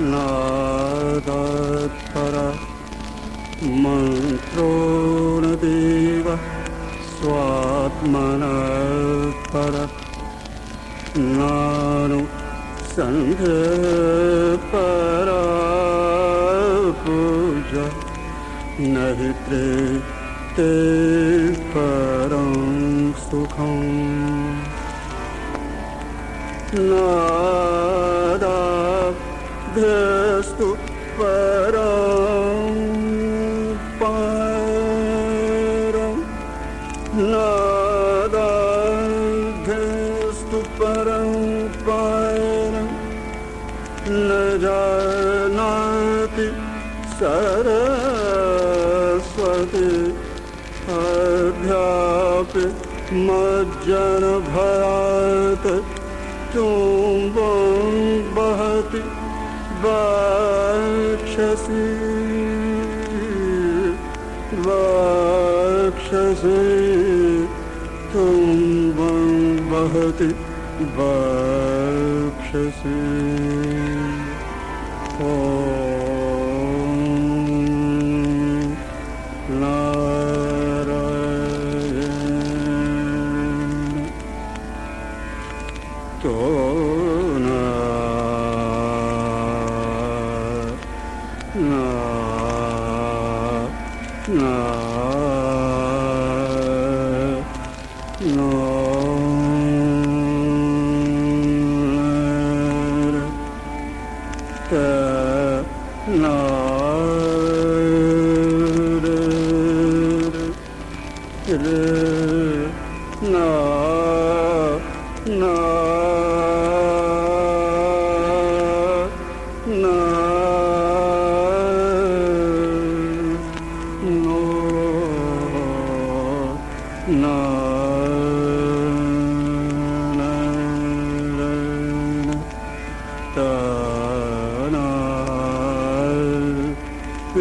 No. नै pre ते परं सुखं। न मज्जन भरत तुम्बं वहति वक्षसि। वक्षसि चुम्बं वहति वक्षसि। 嗯嗯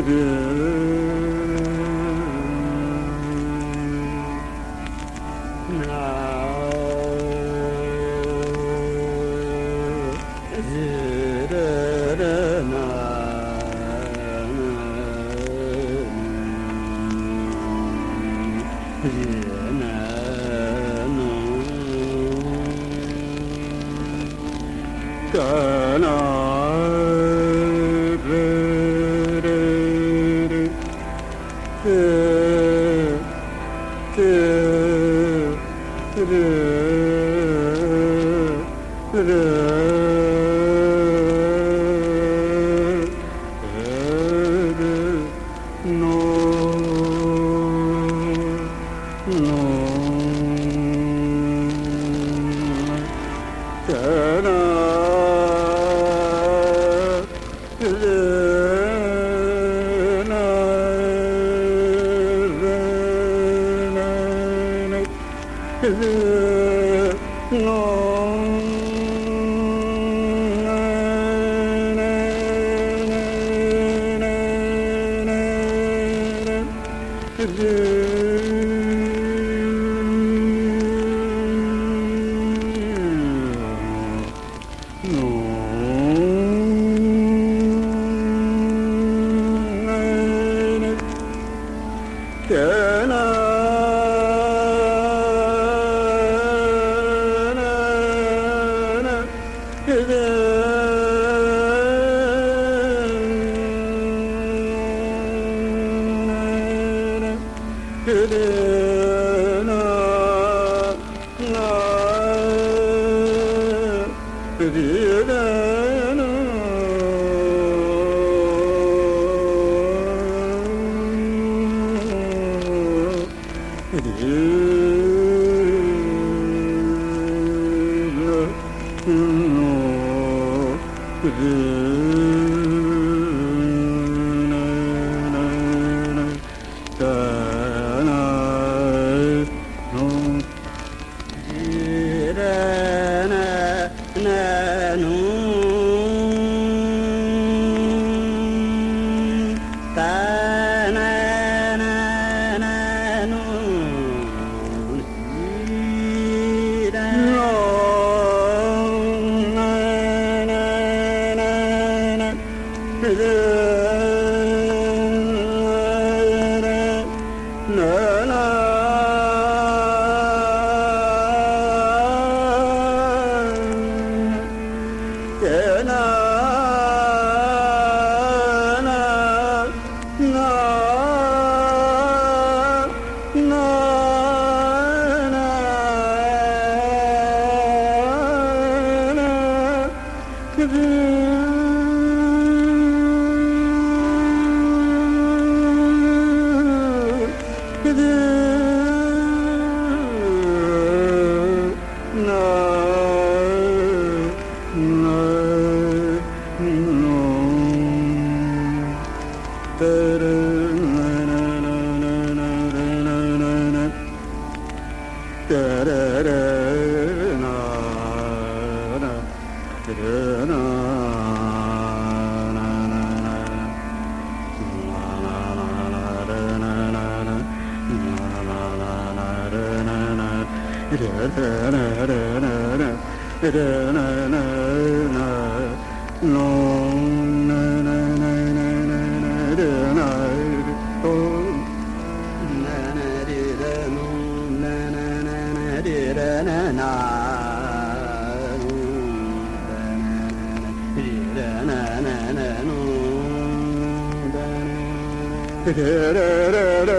Yeah. No. Ooh. 嗯 No. da da da da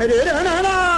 Yeah.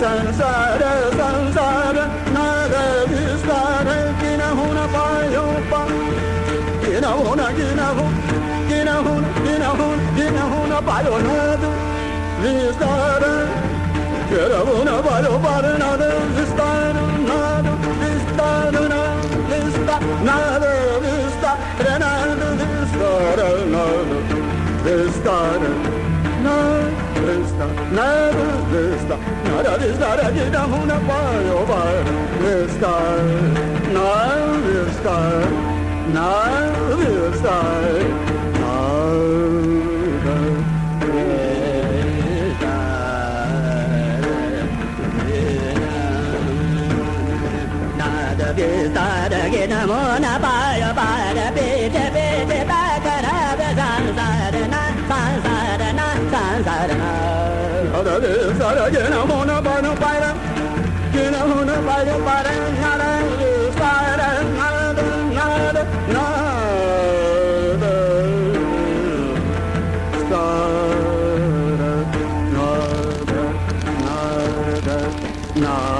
zanzara zanzara nara bizara gina huna payo pa gina huna gina huna gina huna gina huna gina huna payo nada bizara gina huna payo para nada bizara nada bizara nada bizara nada bizara nada bizara nada bizara Krishna, Hare Krishna, Hare Krishna, Hare Krishna, This time. Never this time. Never this time. No.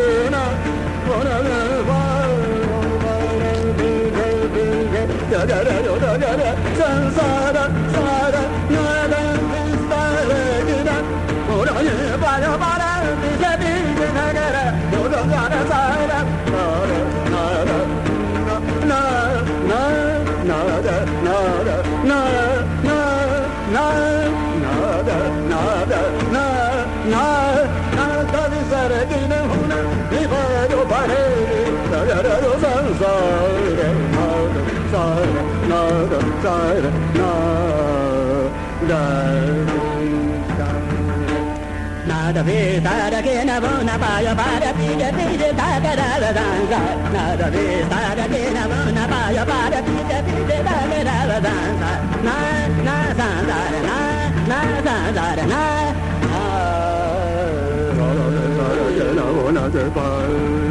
Nada da que na bona paia da pica pica da da da da da Nada ve da que na bona paia para pica pica da da da da da Na na da da na na da da na Ah, na na da da na